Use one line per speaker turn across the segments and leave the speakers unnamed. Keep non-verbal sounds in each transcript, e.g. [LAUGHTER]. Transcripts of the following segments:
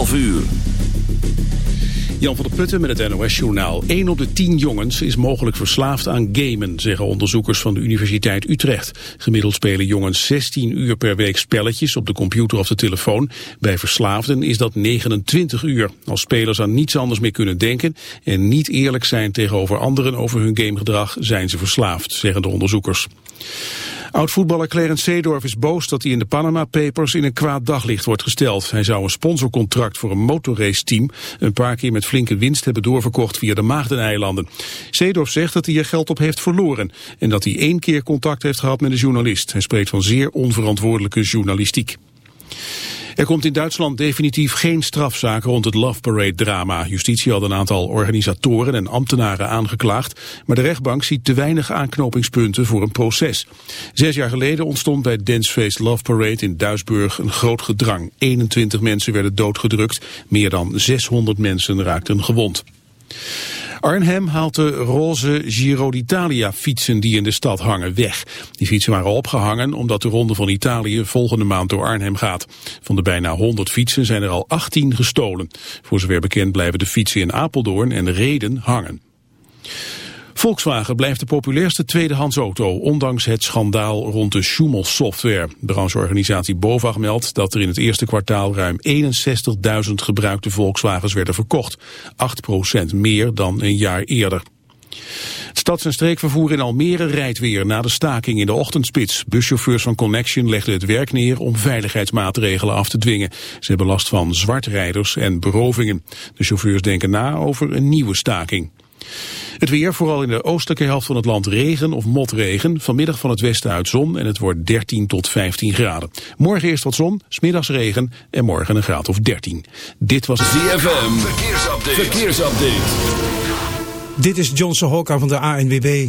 11 uur.
Jan van der Putten met het NOS-journaal. 1 op de 10 jongens is mogelijk verslaafd aan gamen, zeggen onderzoekers van de Universiteit Utrecht. Gemiddeld spelen jongens 16 uur per week spelletjes op de computer of de telefoon. Bij verslaafden is dat 29 uur. Als spelers aan niets anders meer kunnen denken en niet eerlijk zijn tegenover anderen over hun gamegedrag, zijn ze verslaafd, zeggen de onderzoekers. Oud-voetballer Clarence Seedorf is boos dat hij in de Panama Papers in een kwaad daglicht wordt gesteld. Hij zou een sponsorcontract voor een motorrace-team een paar keer met flinke winst hebben doorverkocht via de Maagdeneilanden. Seedorf zegt dat hij er geld op heeft verloren en dat hij één keer contact heeft gehad met een journalist. Hij spreekt van zeer onverantwoordelijke journalistiek. Er komt in Duitsland definitief geen strafzaak rond het Love Parade-drama. Justitie had een aantal organisatoren en ambtenaren aangeklaagd, maar de rechtbank ziet te weinig aanknopingspunten voor een proces. Zes jaar geleden ontstond bij Dancefeest Love Parade in Duisburg een groot gedrang. 21 mensen werden doodgedrukt, meer dan 600 mensen raakten gewond. Arnhem haalt de roze Giro d'Italia fietsen die in de stad hangen weg. Die fietsen waren opgehangen omdat de Ronde van Italië volgende maand door Arnhem gaat. Van de bijna 100 fietsen zijn er al 18 gestolen. Voor zover bekend blijven de fietsen in Apeldoorn en Reden hangen. Volkswagen blijft de populairste tweedehands auto, ondanks het schandaal rond de Schumel-software. Brancheorganisatie BOVAG meldt dat er in het eerste kwartaal ruim 61.000 gebruikte Volkswagens werden verkocht. 8% meer dan een jaar eerder. Het stads- en streekvervoer in Almere rijdt weer na de staking in de ochtendspits. Buschauffeurs van Connection legden het werk neer om veiligheidsmaatregelen af te dwingen. Ze hebben last van zwartrijders en berovingen. De chauffeurs denken na over een nieuwe staking. Het weer, vooral in de oostelijke helft van het land regen of motregen. Vanmiddag van het westen uit zon en het wordt 13 tot 15 graden. Morgen eerst wat zon, smiddags regen en morgen een graad of 13. Dit was
ZFM, verkeersupdate. verkeersupdate.
Dit is Johnson Hokka van de ANWB.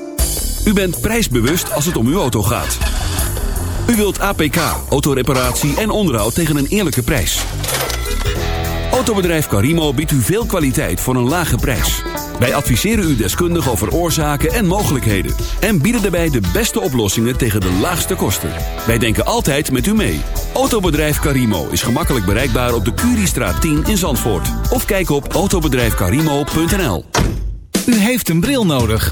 U bent prijsbewust als het om uw auto gaat. U wilt APK, autoreparatie en onderhoud tegen een eerlijke prijs. Autobedrijf Carimo biedt u veel kwaliteit voor een lage prijs. Wij adviseren u deskundig over oorzaken en mogelijkheden. En bieden daarbij de beste oplossingen tegen de laagste kosten. Wij denken altijd met u mee. Autobedrijf Carimo is gemakkelijk bereikbaar op de Curiestraat 10 in Zandvoort. Of kijk op autobedrijfcarimo.nl
U heeft een bril nodig.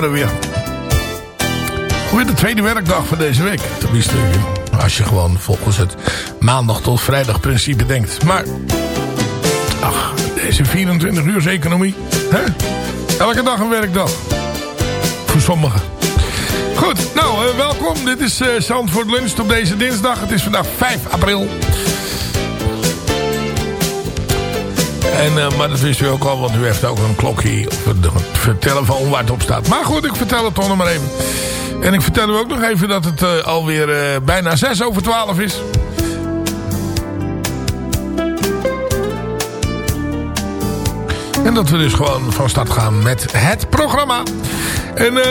We er weer. De tweede werkdag van deze week. Tenminste, als je gewoon volgens het maandag tot vrijdag principe denkt. Maar, ach, deze 24 uur economie. Hè? Elke dag een werkdag. Voor sommigen. Goed, nou, uh, welkom. Dit is uh, Zandvoort Lunch op deze dinsdag. Het is vandaag 5 april. En, uh, maar dat wist u ook al, want u heeft ook een klokje of een telefoon waar het op staat. Maar goed, ik vertel het toch nog maar even. En ik vertel u ook nog even dat het uh, alweer uh, bijna 6 over 12 is. En dat we dus gewoon van start gaan met het programma. En uh,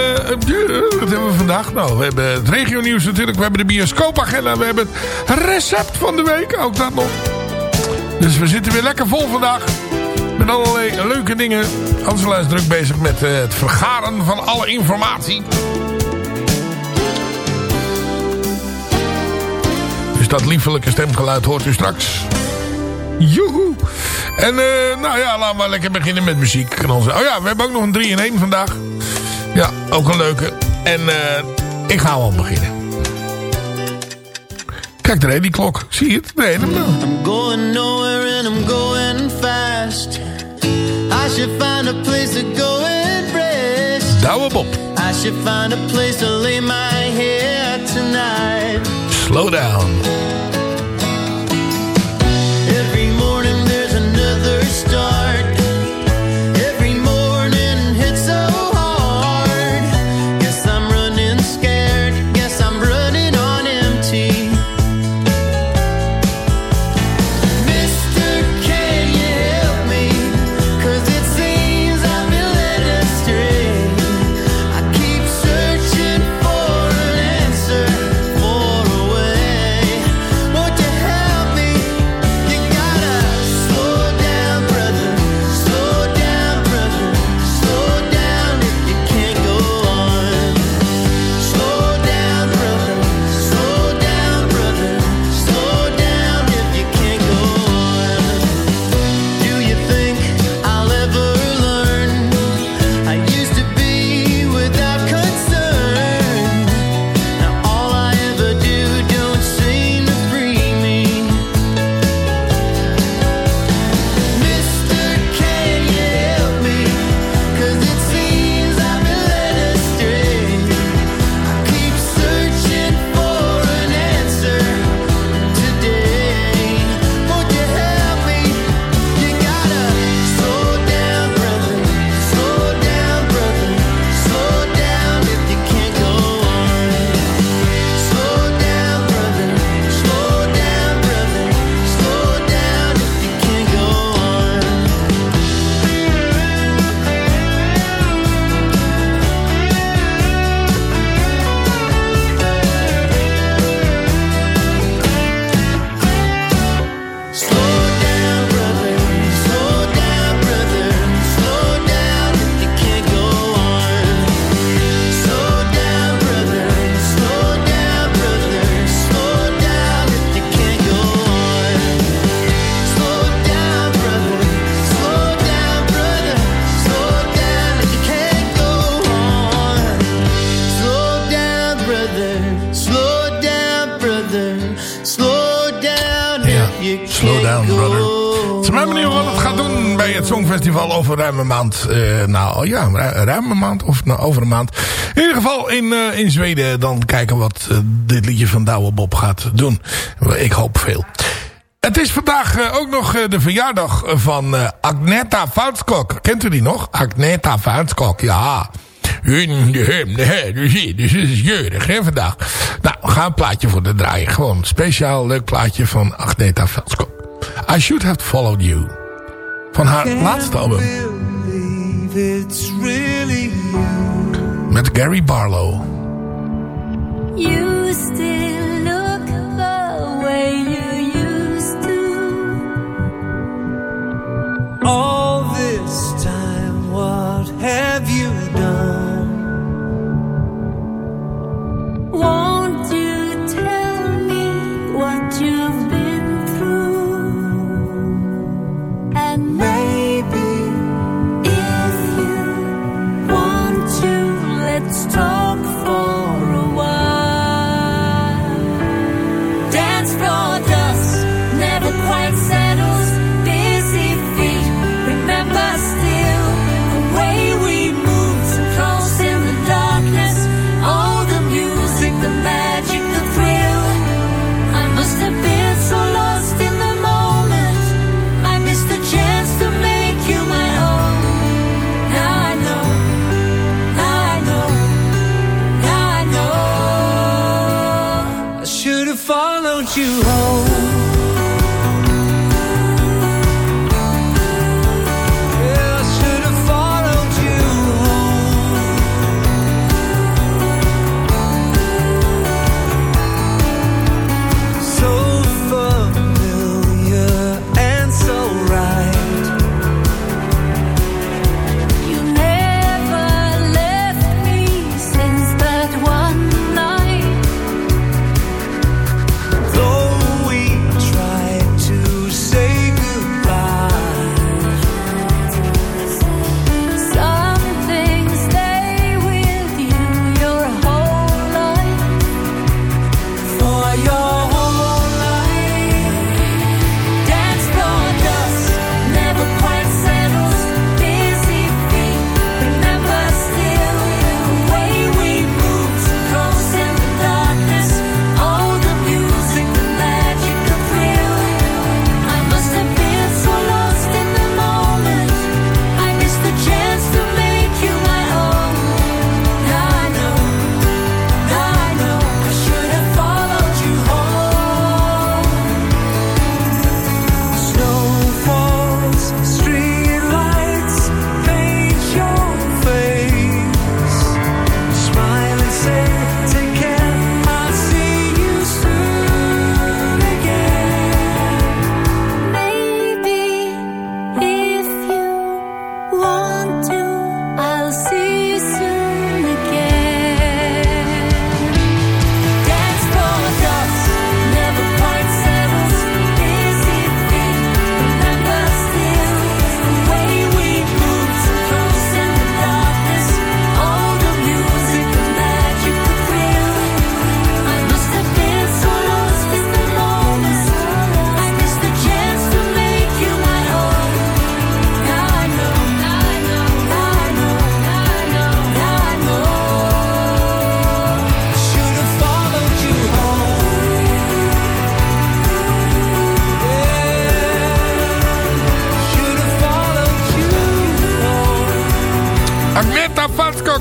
wat hebben we vandaag? Nou, we hebben het regionieuws natuurlijk. We hebben de bioscoopagenda. We hebben het recept van de week. Ook dat nog. Dus we zitten weer lekker vol vandaag. Met allerlei leuke dingen. Angela is druk bezig met uh, het vergaren van alle informatie. Dus dat liefelijke stemgeluid hoort u straks. Joehoe. En uh, nou ja, laten we lekker beginnen met muziek. Oh ja, we hebben ook nog een 3 in 1 vandaag. Ja, ook een leuke. En uh, ik ga al beginnen. Kijk, daar die klok. Zie je het? Nee, hem nou. I'm going nowhere and I'm going fast. I should find a place to go and rest. Douwe Bob. I should find a place to lay my head tonight. Slow down. Over ruim een maand. Uh, nou ja, ruim een maand of over een maand. In ieder geval in, uh, in Zweden. Dan kijken wat uh, dit liedje van Douwe Bob gaat doen. Ik hoop veel. Het is vandaag ook nog de verjaardag van Agneta Vautskok. Kent u die nog? Agneta Vautskok, ja. Dus het is jeurig hè, vandaag. Nou, we gaan een plaatje voor de draaien. Gewoon een speciaal leuk plaatje van Agneta Vautskok. I Should Have Followed You. Van haar laatste album. Met Gary Barlow.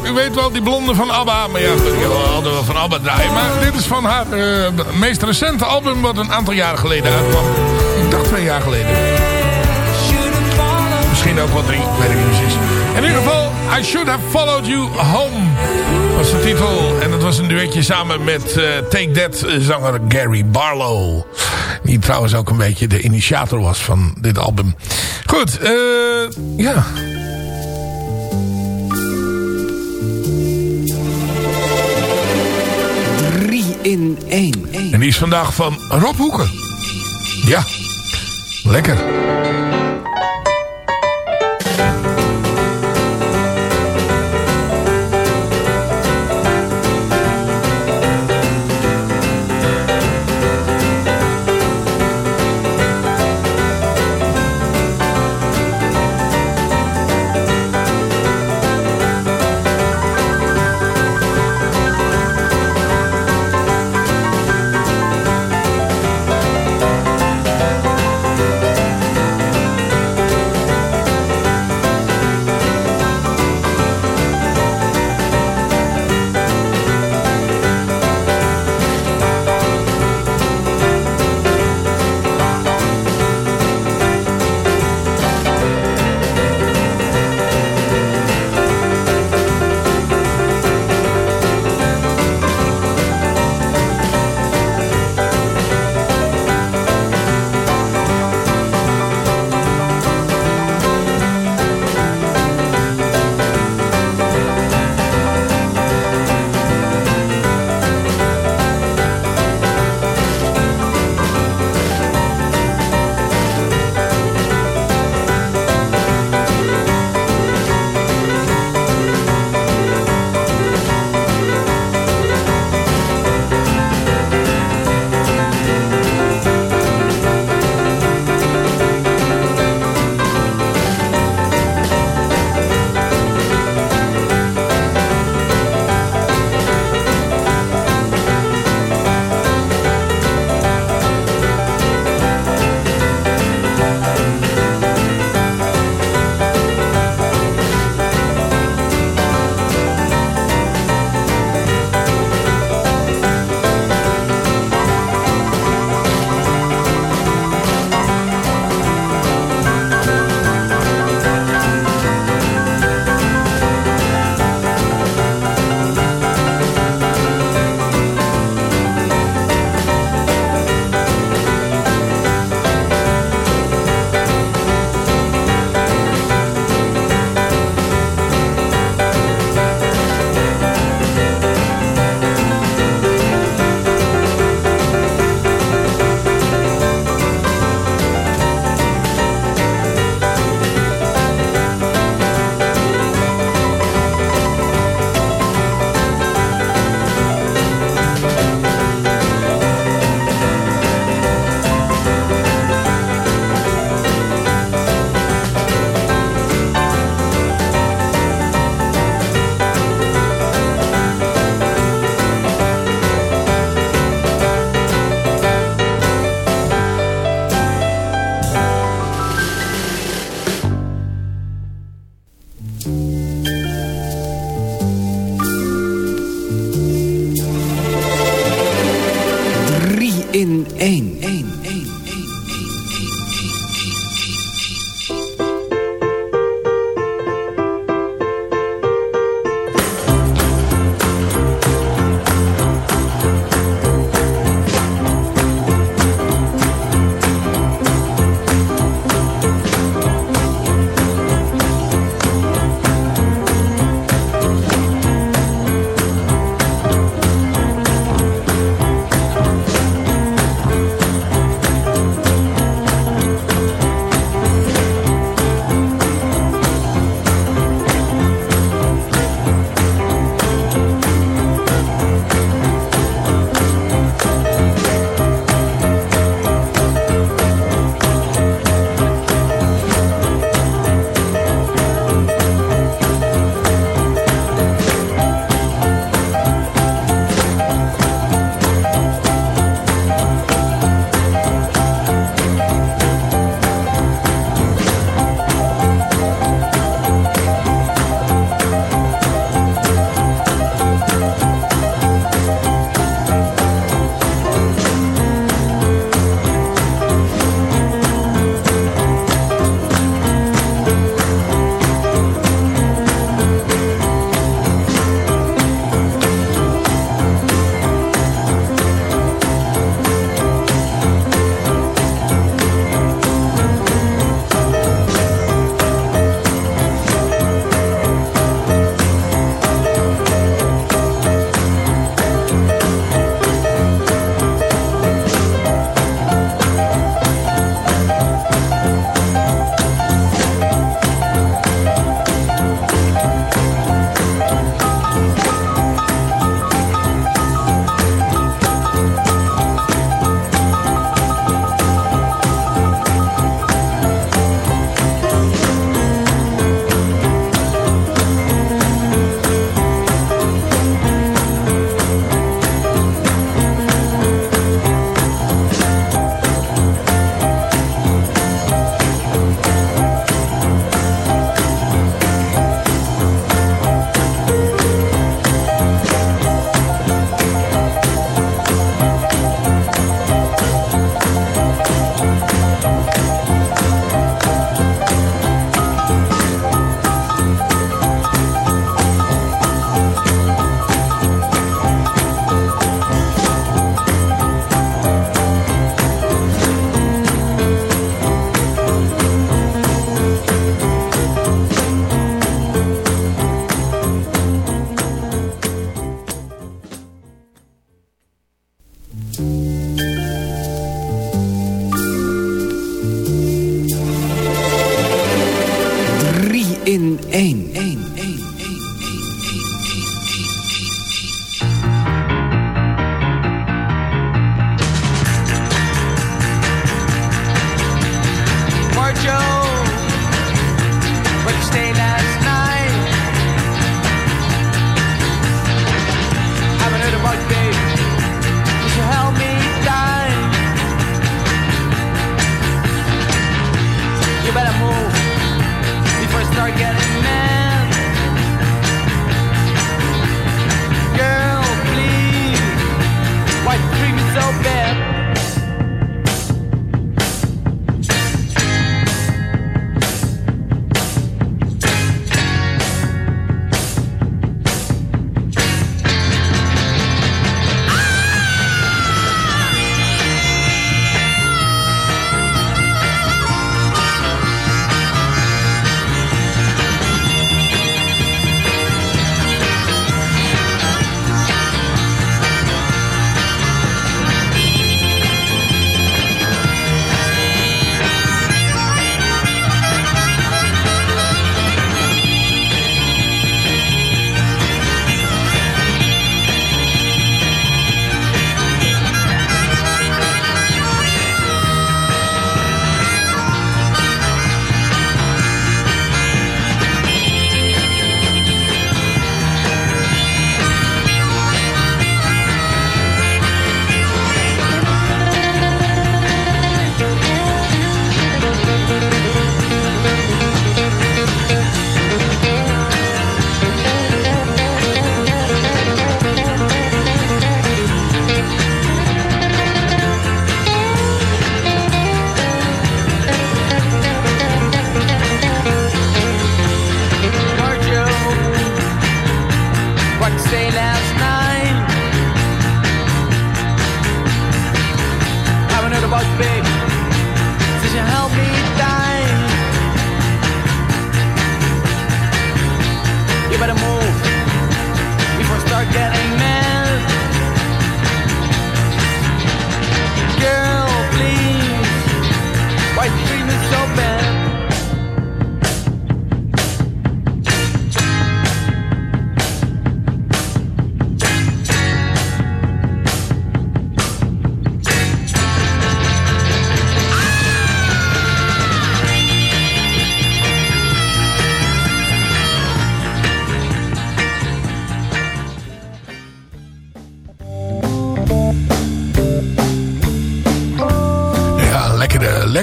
U weet wel, die blonde van ABBA. Maar ja, we hadden wel van ABBA draaien. Maar dit is van haar eh, meest recente album... wat een aantal jaren geleden uitkwam. Ik dacht twee jaar geleden. Misschien ook wel drie, weet ik niet. In ieder geval, I Should Have Followed You Home... was de titel. En dat was een duetje samen met eh, Take That eh, zanger Gary Barlow. Die trouwens ook een beetje de initiator was van dit album. Goed, eh... Ja...
in één.
En die is vandaag van Rob Hoeken. Ja, lekker.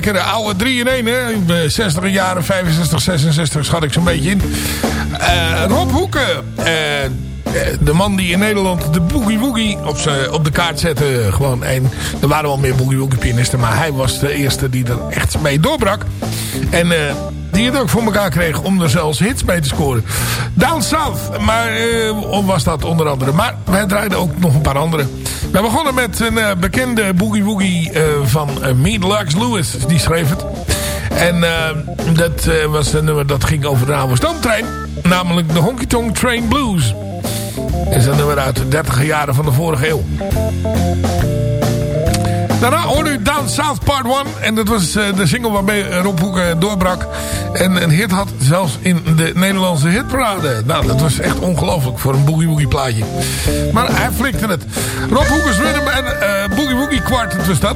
Lekkere, oude 3 in 1 hè. In de 60 jaren, 65, 66 schat ik zo'n beetje in. Eh, Rob Hoeken. eh, eh, de man die in Nederland de Boogie Woogie op, op de kaart zette. Gewoon één. Er waren wel meer Boogie Woogie pianisten. Maar hij was de eerste die er echt mee doorbrak. En die het ook voor elkaar kreeg om er zelfs hits mee te scoren. Down South. Maar was dat onder andere. Maar wij draaiden ook nog een paar andere. We begonnen met een eh, bekende Boogie Woogie eh, van uh, Meat Lux Lewis. Die schreef het. En eh, dat eh, was een nummer dat ging over de stoomtrein. Namelijk de Honky Tonk Train Blues. Dat is een nummer uit de 30 jaren van de vorige eeuw. Daarna hoorde u Down South Part 1. En dat was eh, de single waarmee Rob Hoeken doorbrak. En een hit had zelfs in de Nederlandse hitparade. Nou, dat was echt ongelooflijk voor een Boogie Woogie plaatje. Maar hij flikte het. Rob Hoekers Rhythm en eh, Boogie Woogie Quartet was dat.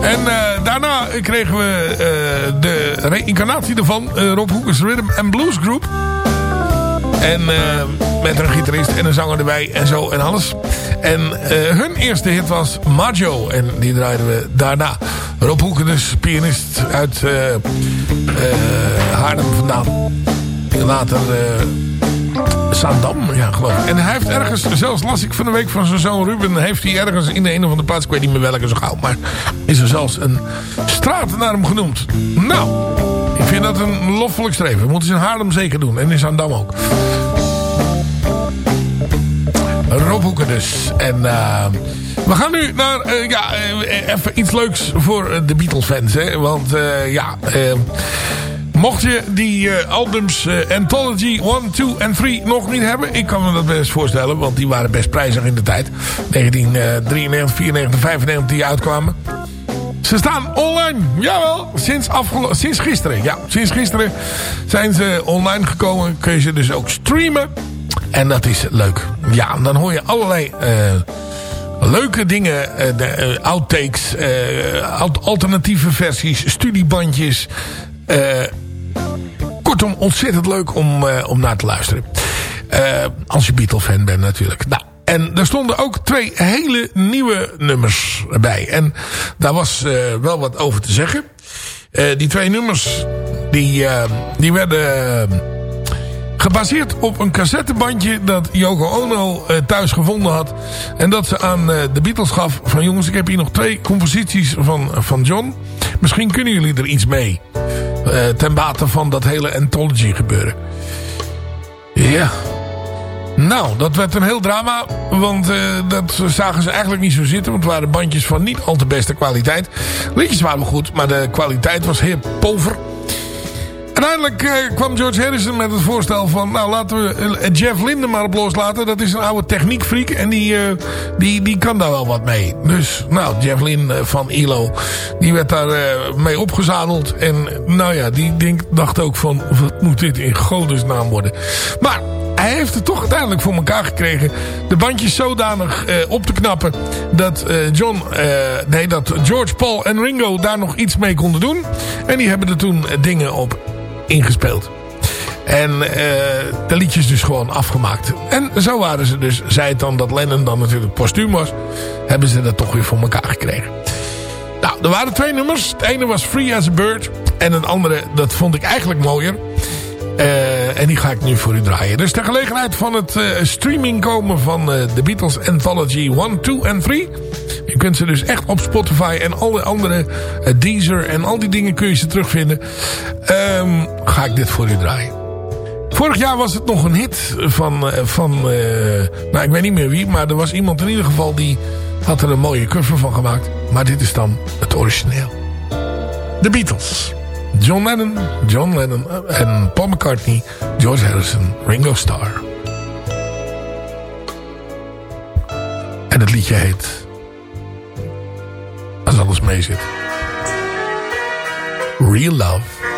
En eh, daarna kregen we eh, de reïncarnatie ervan. eh, Rob Hoekers Rhythm and Blues Group. En eh, met een gitarist en een zanger erbij en zo en alles. En eh, hun eerste hit was Maggio. En die draaiden we daarna. Rob Hoeken dus, pianist uit eh, Haarlem vandaan. Later Zaandam, ja geloof ik. En hij heeft ergens, zelfs las ik van de week van zijn zoon Ruben... heeft hij ergens in de een of andere plaats, ik weet niet meer welke zo gauw... maar is er zelfs een straat naar hem genoemd. Nou, ik vind dat een loffelijk streven. Moeten ze in Haarlem zeker doen. En in Zaandam ook. Rob Hoeken dus. En uh, we gaan nu naar uh, ja, uh, even iets leuks voor de Beatles fans. Hè? Want ja... Mocht je die albums Anthology 1, 2 en 3 nog niet hebben. Ik kan me dat best voorstellen. Want die waren best prijzig in de tijd. 1993, 94, 95 die uitkwamen. Ze staan online. Jawel, sinds, sinds gisteren. Ja, sinds gisteren zijn ze online gekomen. Kun je ze dus ook streamen. En dat is leuk. Ja, dan hoor je allerlei eh, leuke dingen. eh, eh, outtakes, al- alternatieve versies, studiebandjes. kortom, ontzettend leuk om, om naar te luisteren. Als je Beatle-fan bent natuurlijk. Nou, en er stonden ook twee hele nieuwe nummers bij. En daar was wel wat over te zeggen. Die twee nummers, die, die werden... Gebaseerd op een cassettebandje dat Yoko Ono eh, thuis gevonden had. En dat ze aan eh, de Beatles gaf. Van jongens, ik heb hier nog twee composities van, van John. Misschien kunnen jullie er iets mee. Eh, ten bate van dat hele anthology gebeuren. Ja. Nou, dat werd een heel drama. Want dat zagen ze eigenlijk niet zo zitten. Want het waren bandjes van niet al te beste kwaliteit. Liedjes waren goed, maar de kwaliteit was heel pover. Uiteindelijk eh, kwam George Harrison met het voorstel van... nou, laten we eh, Jeff Linden maar op loslaten. Dat is een oude techniekfreak en die, eh, die, die kan daar wel wat mee. Dus, nou, Jeff Lynne van ILO... die werd daar mee opgezadeld. En nou ja, die dacht ook van... wat moet dit in godesnaam worden? Maar hij heeft het toch uiteindelijk voor elkaar gekregen... de bandjes zodanig op te knappen... dat John, nee, dat George, Paul en Ringo daar nog iets mee konden doen. En die hebben er toen dingen op ingespeeld. En eh, de liedjes dus gewoon afgemaakt. En zo waren ze dus, zei het dan dat Lennon dan natuurlijk postuum was... hebben ze dat toch weer voor elkaar gekregen. Nou, er waren twee nummers. Het ene was Free as a Bird. En het andere, dat vond ik eigenlijk mooier. Eh, en die ga ik nu voor u draaien. Dus ter gelegenheid van het eh, streaming komen van eh, de Beatles Anthology 1, 2 en 3. Je kunt ze dus echt op Spotify en alle andere Deezer en al die dingen kun je ze terugvinden. Ehm, ga ik dit voor u draaien. Vorig jaar was het nog een hit van, van nou ik weet niet meer wie, maar er was iemand in ieder geval die had er een mooie cover van gemaakt. Maar dit is dan het origineel. De Beatles. John Lennon, John Lennon eh, en Paul McCartney, George Harrison, Ringo Starr. En het liedje heet... Als alles mee zit. Real Love.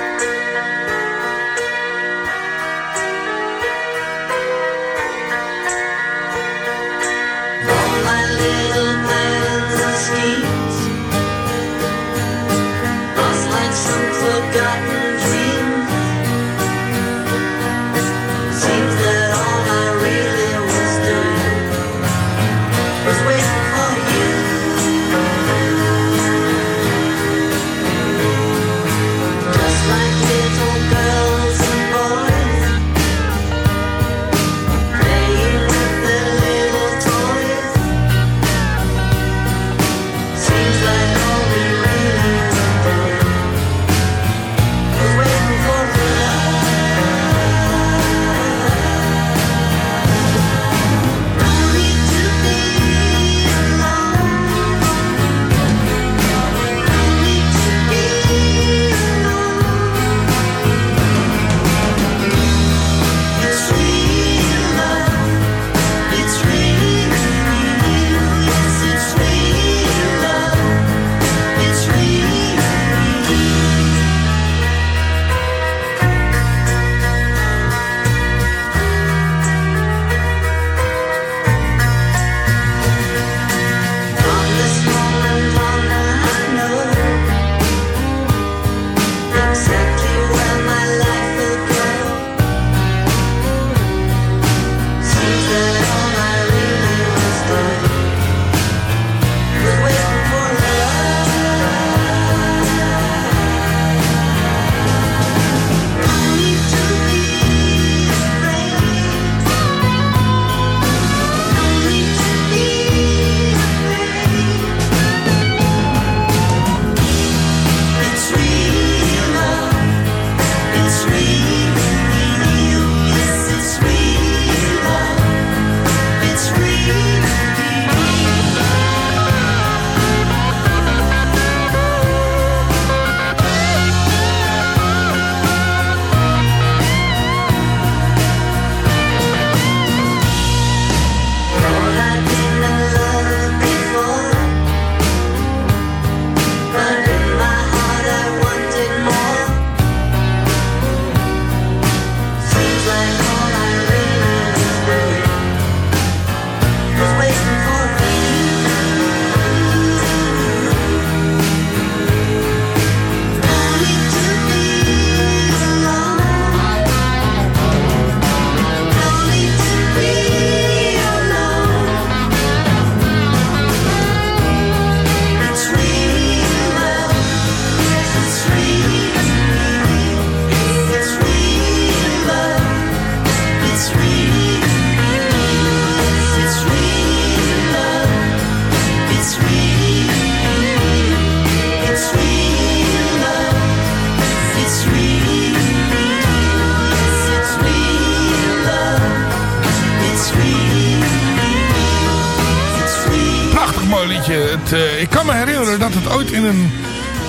In een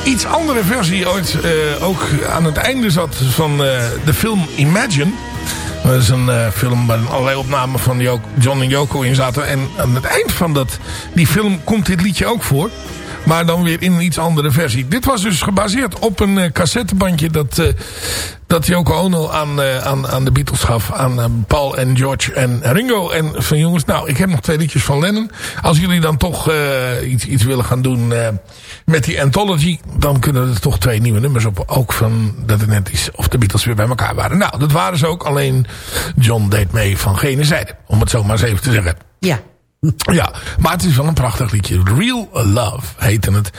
iets andere versie ooit eh, ook aan het einde zat van eh, de film Imagine. Dat is een eh, film waar allerlei opnamen van Jo- John en Yoko in zaten. En aan het eind van dat, die film komt dit liedje ook voor. Maar dan weer in een iets andere versie. Dit was dus gebaseerd op een cassettebandje dat, dat Yoko Ono aan, eh, aan, aan de Beatles gaf. Aan eh, Paul en George en Ringo. En van jongens, nou ik heb nog twee liedjes van Lennon. Als jullie dan toch eh, iets, iets willen gaan doen met die anthology. Dan kunnen er toch twee nieuwe nummers op. Ook van dat het net is of de Beatles weer bij elkaar waren. Nou dat waren ze ook. Alleen John deed mee van gene zijde. Om het zo maar eens even te zeggen.
Ja. [LAUGHS]
Ja, maar het is wel een prachtig liedje. Real Love heette het.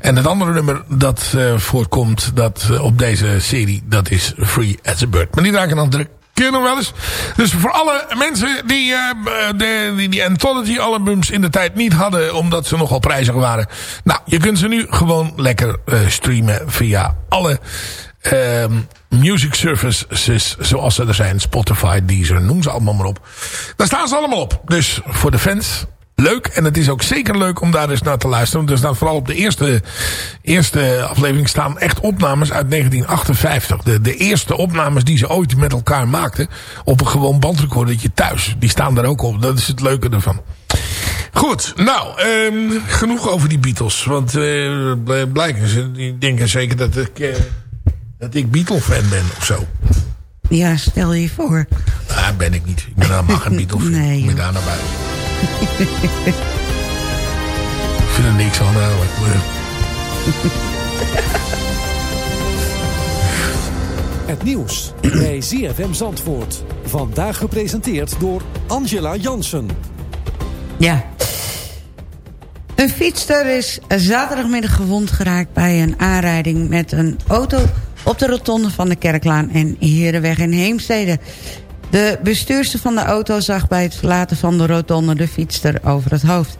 En het andere nummer dat eh, voortkomt dat, eh, op deze serie, dat is Free as a Bird. Maar die raken dan druk. Keer nog wel eens. Dus voor alle mensen die, eh, de, die die Anthology albums in de tijd niet hadden. Omdat ze nogal prijzig waren. Nou, je kunt ze nu gewoon lekker streamen via alle ehm, music services zoals ze er zijn. Spotify, Deezer, noem ze allemaal maar op. Daar staan ze allemaal op. Dus voor de fans leuk. En het is ook zeker leuk om daar eens naar te luisteren. Want er staan vooral op de eerste, eerste aflevering staan echt opnames uit 1958. De, de eerste opnames die ze ooit met elkaar maakten. Op een gewoon bandrecordertje thuis. Die staan daar ook op. Dat is het leuke ervan. Goed, nou, ehm, genoeg over die Beatles. Want blijken ze, die denken zeker dat ik, eh, dat ik Beatle-fan ben of zo.
Ja, stel je voor.
Ah, ben ik niet. Ik ben helemaal geen [LAUGHS] Beatle-fan.
Nee,
Ik ben
joh.
daar naar buiten. ik vind er niks aan eigenlijk. maar- [LAUGHS]
Het nieuws bij ZFM Zandvoort. Vandaag gepresenteerd door Angela Jansen.
Ja. Een fietster is zaterdagmiddag gewond geraakt bij een aanrijding met een auto op de rotonde van de Kerklaan en Herenweg in Heemstede. De bestuurster van de auto zag bij het verlaten van de rotonde de fietster over het hoofd.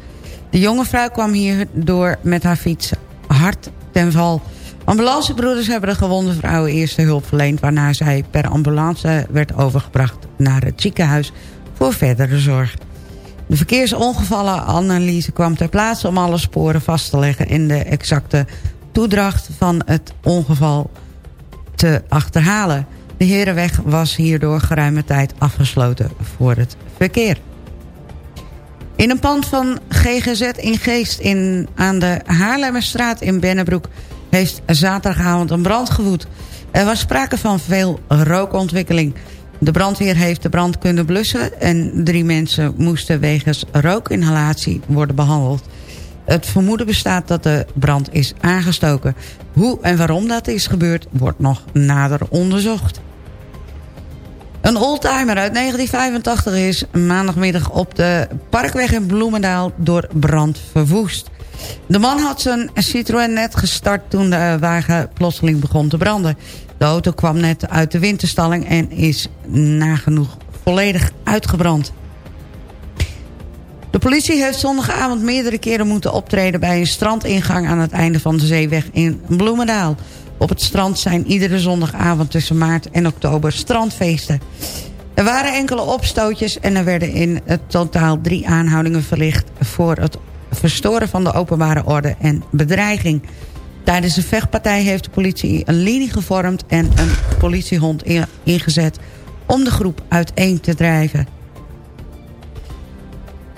De jonge vrouw kwam hierdoor met haar fiets hard ten val. Ambulancebroeders hebben de gewonde vrouw eerste hulp verleend... waarna zij per ambulance werd overgebracht naar het ziekenhuis voor verdere zorg. De verkeersongevallenanalyse kwam ter plaatse om alle sporen vast te leggen... en de exacte toedracht van het ongeval te achterhalen. De Herenweg was hierdoor geruime tijd afgesloten voor het verkeer. In een pand van GGZ in Geest in, aan de Haarlemmerstraat in Bennebroek... heeft zaterdagavond een brand gewoed. Er was sprake van veel rookontwikkeling. De brandweer heeft de brand kunnen blussen... en drie mensen moesten wegens rookinhalatie worden behandeld. Het vermoeden bestaat dat de brand is aangestoken. Hoe en waarom dat is gebeurd, wordt nog nader onderzocht. Een oldtimer uit 1985 is maandagmiddag op de Parkweg in Bloemendaal door brand verwoest. De man had zijn Citroën net gestart toen de wagen plotseling begon te branden. De auto kwam net uit de winterstalling en is nagenoeg volledig uitgebrand. De politie heeft zondagavond meerdere keren moeten optreden... bij een strandingang aan het einde van de zeeweg in Bloemendaal. Op het strand zijn iedere zondagavond tussen maart en oktober strandfeesten. Er waren enkele opstootjes en er werden in het totaal drie aanhoudingen verlicht... voor het verstoren van de openbare orde en bedreiging. Tijdens de vechtpartij heeft de politie een linie gevormd... en een politiehond in- ingezet om de groep uiteen te drijven.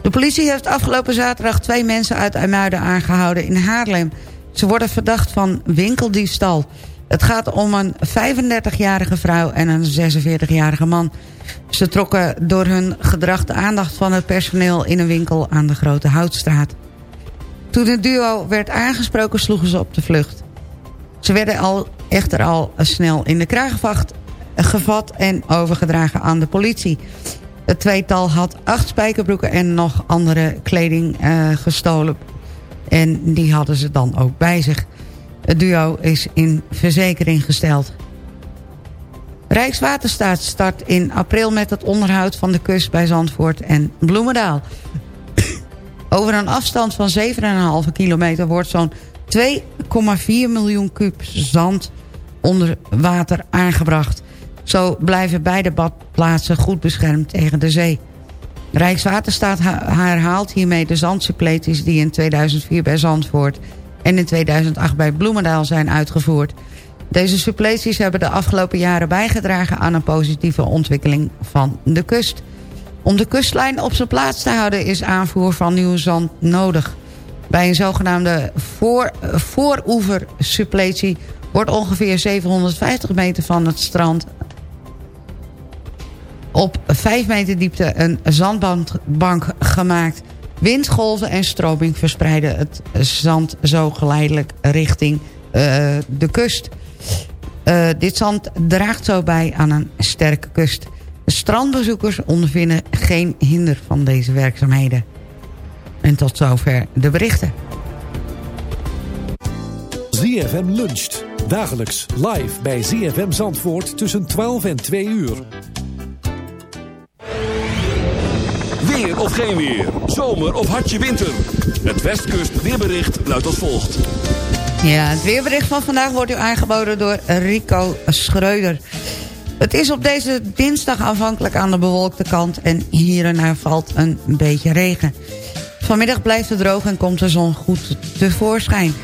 De politie heeft afgelopen zaterdag twee mensen uit IJmuiden aangehouden in Haarlem. Ze worden verdacht van winkeldiefstal. Het gaat om een 35-jarige vrouw en een 46-jarige man. Ze trokken door hun gedrag de aandacht van het personeel in een winkel aan de Grote Houtstraat. Toen het duo werd aangesproken sloegen ze op de vlucht. Ze werden al, echter al snel in de kraagvacht gevat en overgedragen aan de politie. Het tweetal had acht spijkerbroeken en nog andere kleding eh, gestolen. En die hadden ze dan ook bij zich. Het duo is in verzekering gesteld. Rijkswaterstaat start in april met het onderhoud van de kust bij Zandvoort en Bloemendaal. [COUGHS] Over een afstand van 7,5 kilometer wordt zo'n 2,4 miljoen kuub zand onder water aangebracht. Zo blijven beide badplaatsen goed beschermd tegen de zee. Rijkswaterstaat ha- herhaalt hiermee de zandsuppleties... die in 2004 bij Zandvoort en in 2008 bij Bloemendaal zijn uitgevoerd. Deze suppleties hebben de afgelopen jaren bijgedragen... aan een positieve ontwikkeling van de kust. Om de kustlijn op zijn plaats te houden is aanvoer van nieuw zand nodig. Bij een zogenaamde voor, vooroeversuppletie wordt ongeveer 750 meter van het strand op 5 meter diepte een zandbank gemaakt. Windgolven en stroming verspreiden het zand zo geleidelijk richting uh, de kust. Uh, dit zand draagt zo bij aan een sterke kust. Strandbezoekers ondervinden geen hinder van deze werkzaamheden. En tot zover de berichten.
ZFM luncht. Dagelijks live bij ZFM Zandvoort tussen 12 en 2 uur.
Of geen weer. Zomer of hartje winter. Het Westkust weerbericht luidt als volgt.
Ja, het weerbericht van vandaag wordt u aangeboden door Rico Schreuder. Het is op deze dinsdag aanvankelijk aan de bewolkte kant... en hier en daar valt een beetje regen. Vanmiddag blijft het droog en komt de zon goed tevoorschijn.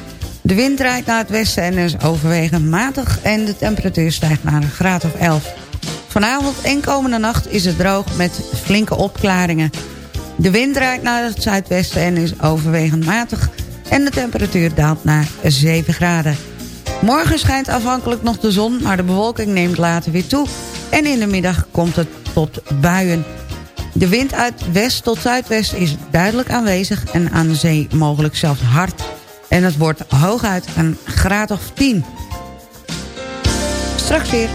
De wind draait naar het westen en is overwegend matig... en de temperatuur stijgt naar een graad of 11. Vanavond en komende nacht is het droog met flinke opklaringen. De wind draait naar het zuidwesten en is overwegend matig... en de temperatuur daalt naar 7 graden. Morgen schijnt afhankelijk nog de zon, maar de bewolking neemt later weer toe... en in de middag komt het tot buien. De wind uit west tot zuidwest is duidelijk aanwezig... en aan de zee mogelijk zelfs hard. En het wordt hooguit een graad of 10. Straks weer.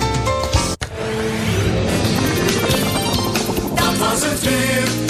Dat was het weer.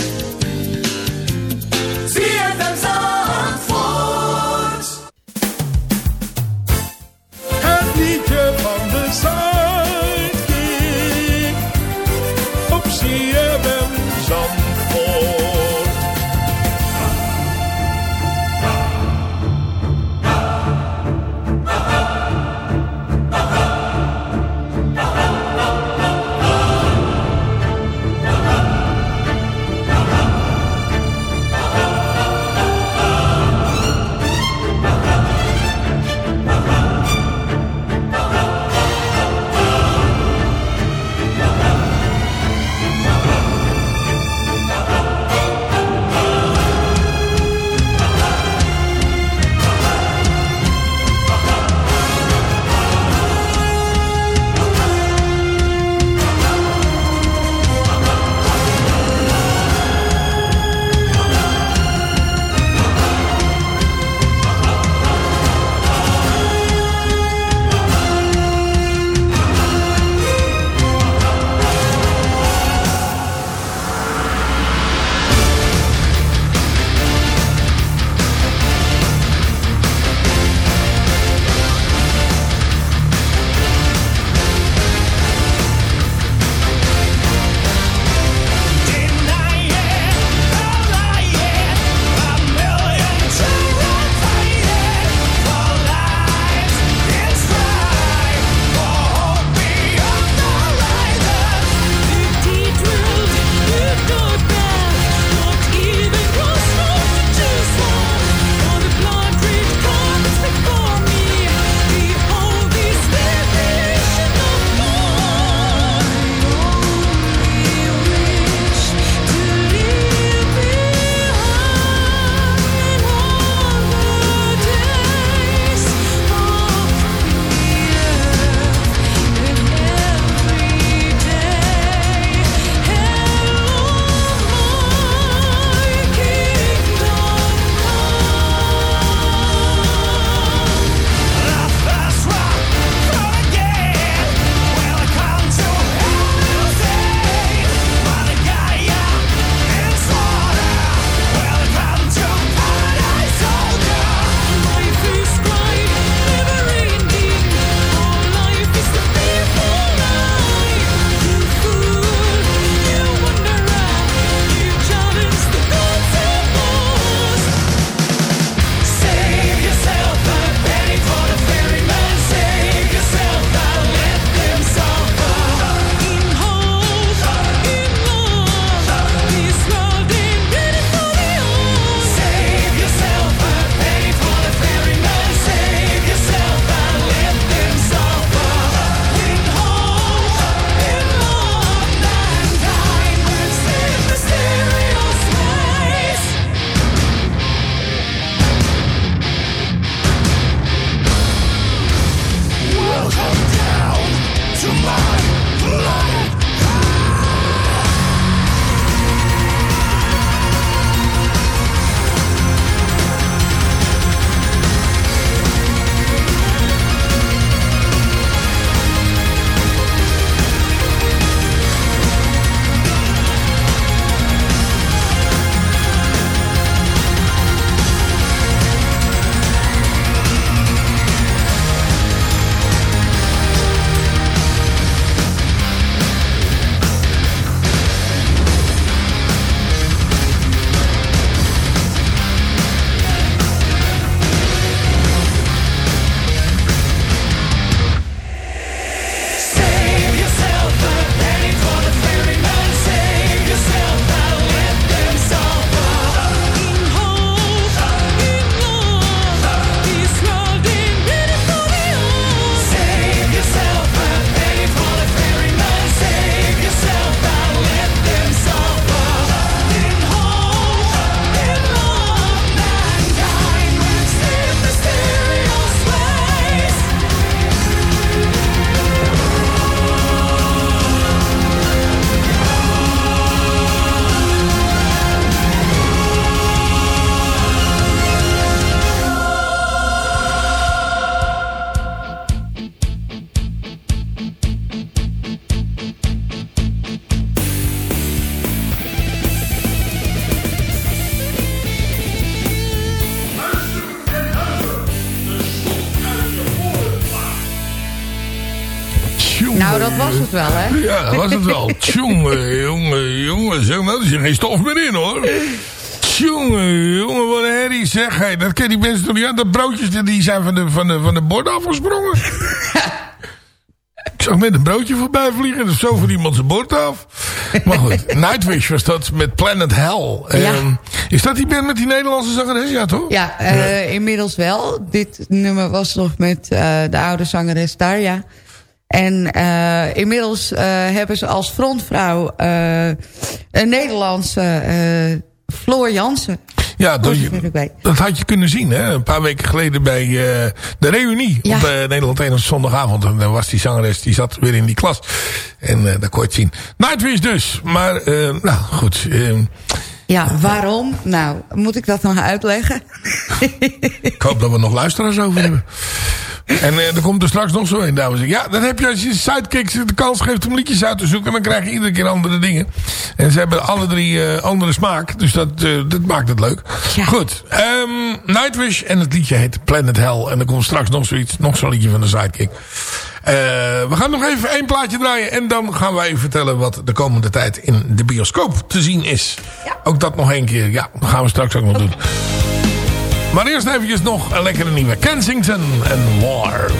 Was het wel, hè?
Ja, dat was het wel. [LAUGHS] Tjonge, jongen, jongen. Zeg, nou, er zit geen stof meer in, hoor. Jongen, wat een herrie zeg. Hey, dat ken die mensen toch niet aan. Dat broodjes die zijn van de, van de, van de bord afgesprongen. [LAUGHS] Ik zag net een broodje voorbij vliegen. Dat is zo van iemand zijn bord af. Maar goed, [LAUGHS] Nightwish was dat met Planet Hell. Ehm, is dat die band met die Nederlandse zangeres? Ja, toch?
Ja, eh, inmiddels wel. Dit nummer was nog met eh, de oude zangeres Darja. En eh, inmiddels eh, hebben ze als frontvrouw eh, een Nederlandse Floor Jansen.
Ja, dat,
weet.
dat had je kunnen zien, hè? Een paar weken geleden bij eh, de reunie
Ja.
op eh, Nederland 1 op zondagavond. En daar was die zangeres, die zat weer in die klas. En eh dat kon je het zien. Nightwish dus. Maar, nou goed.
Ja, waarom? Nou, moet ik dat nog uitleggen?
ik hoop dat we nog luisteraars over hebben. En eh, er komt er straks nog zo een, dames en heren. Ja, dan heb je als je sidekicks de kans geeft om liedjes uit te zoeken. Dan krijg je iedere keer andere dingen. En ze hebben alle drie eh, andere smaak. Dus dat, eh, dat maakt het leuk. Goed. ehm, Nightwish. En het liedje heet Planet Hell. En er komt straks nog zoiets. Nog zo'n liedje van de sidekick. Eh, we gaan nog even één plaatje draaien. En dan gaan wij even vertellen wat de komende tijd in de bioscoop te zien is. Ook dat nog één keer. Ja, dat gaan we straks ook nog doen. Maar eerst eventjes nog een lekkere nieuwe. Kensington en War.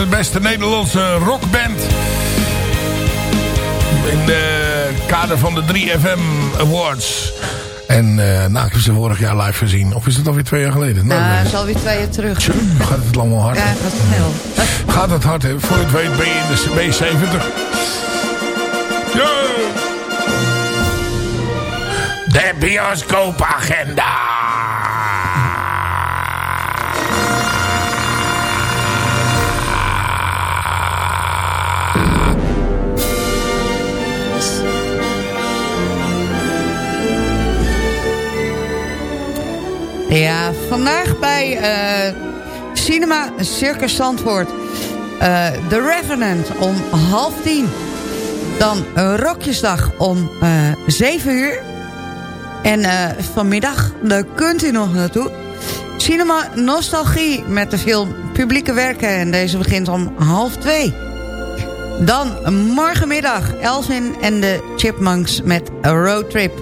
De beste Nederlandse rockband. In de kader van de 3FM Awards. En eh nou, ik heb ze vorig jaar live gezien. Of is het alweer twee jaar geleden? Nou,
Nou,
weet
dat
ik
is alweer twee jaar terug.
niet. gaat het allemaal hard.
Ja, is snel.
Gaat het hard, hè? Voor je het weet ben je in de B70. Ja. De bioscoopagenda.
Ja, vandaag bij eh, Cinema Circus Zandvoort. eh The Revenant om half tien. Dan Rokjesdag om eh 7 uur. En vanmiddag, daar kunt u nog naartoe. Cinema Nostalgie met de film Publieke Werken. En deze begint om half twee. Dan morgenmiddag Elvin en de Chipmunks met A Road Trip.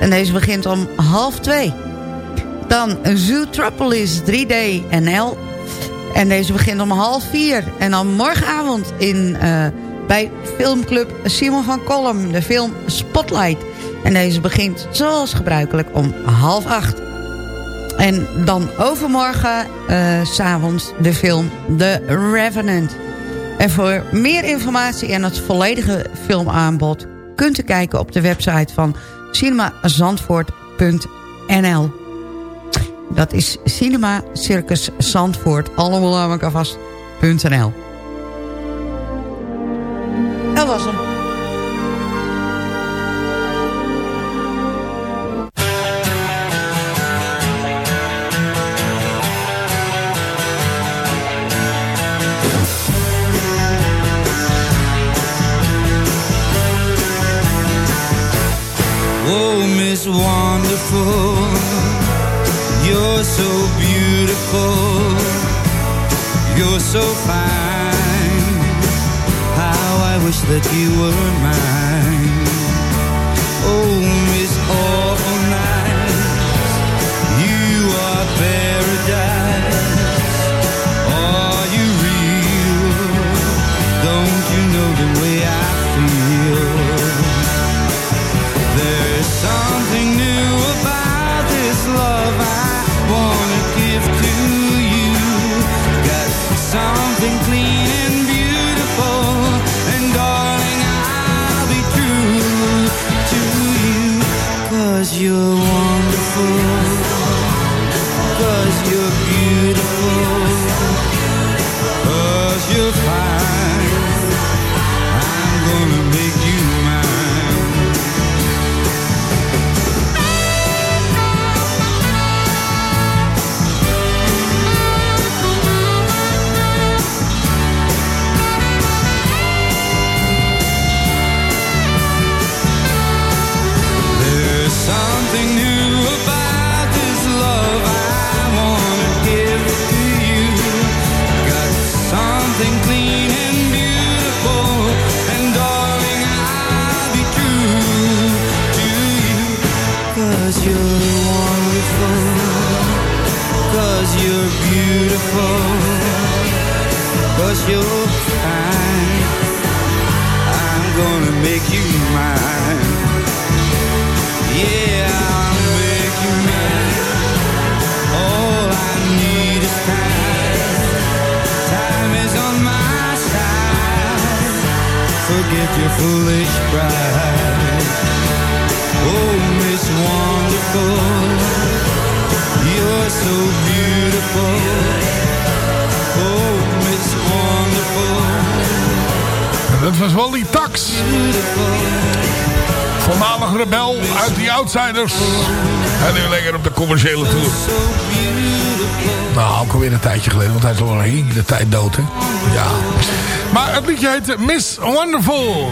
En deze begint om half twee. Dan Zootropolis 3D NL. En deze begint om half vier. En dan morgenavond in, uh, bij filmclub Simon van Kolm. De film Spotlight. En deze begint zoals gebruikelijk om half acht. En dan overmorgen, uh, s'avonds, de film The Revenant. En voor meer informatie en het volledige filmaanbod... kunt u kijken op de website van cinemazandvoort.nl. Dat is Cinema Circus Zandvoort, allemaal aan elkaar. Dat was hem.
Oh, Miss Wonderful, you're so beautiful, you're so fine. How I wish that you were mine.
En nu lekker op de commerciële tour. Nou, ook alweer een tijdje geleden, want hij is al een hele tijd dood, hè? Ja. Maar het liedje heet Miss Wonderful.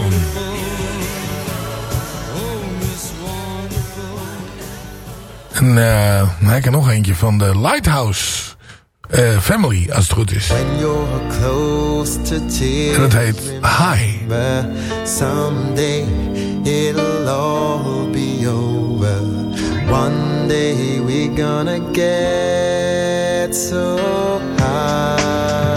En ik heb nog eentje van de Lighthouse eh, Family, als het goed is. En dat heet High.
Someday it'll gonna get so high.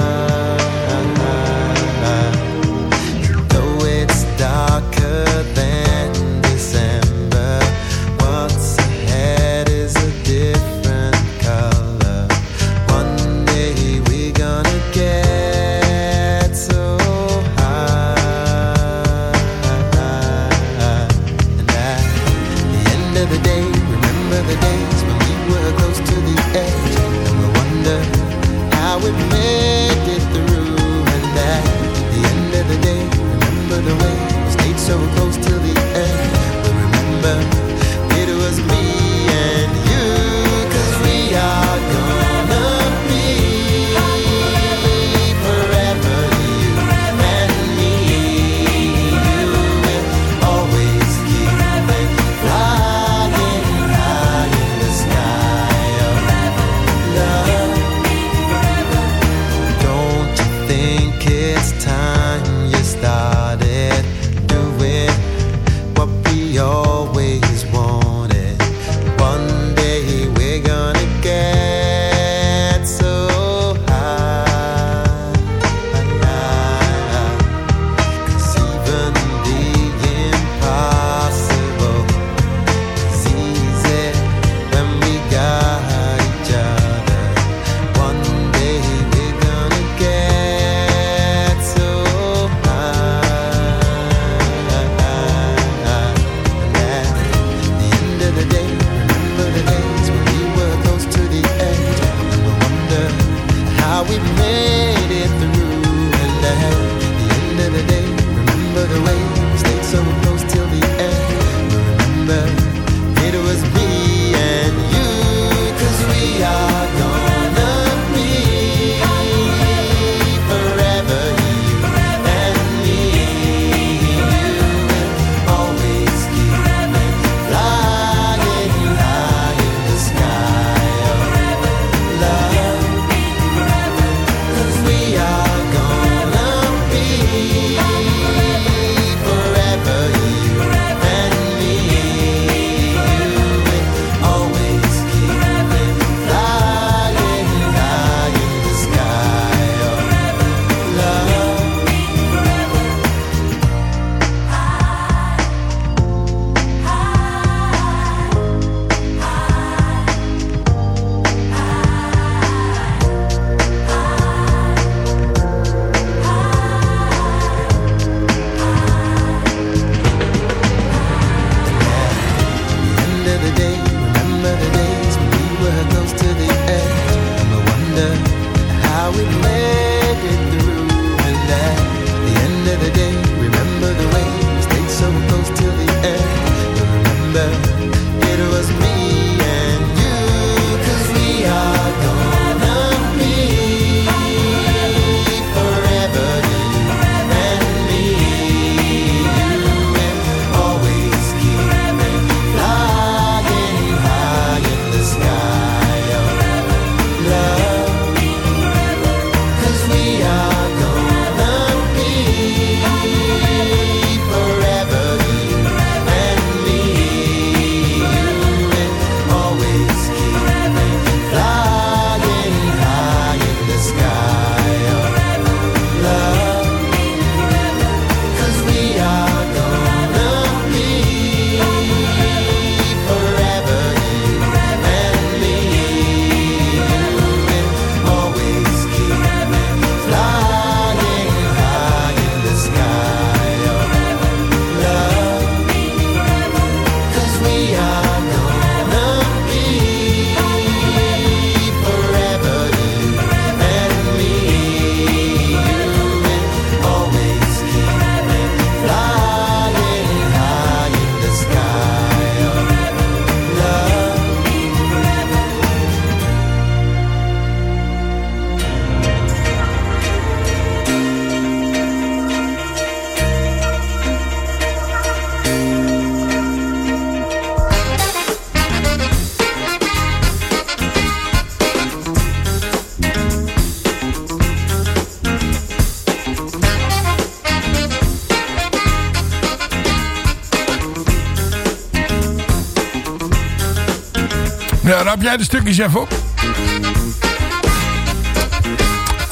Rap jij de stukjes even op?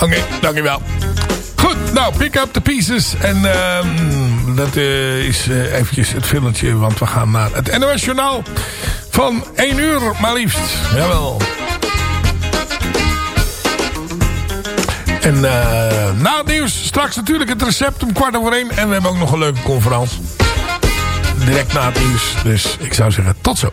Oké, dankjewel. Goed, nou, pick up the pieces. En ehm, dat eh, is eh, eventjes het filmpje, want we gaan naar het NOS Journaal van 1 uur, maar liefst. Jawel. En eh, na het nieuws straks natuurlijk het recept om kwart over één. En we hebben ook nog een leuke conferentie. Direct na het nieuws. Dus ik zou zeggen, tot zo.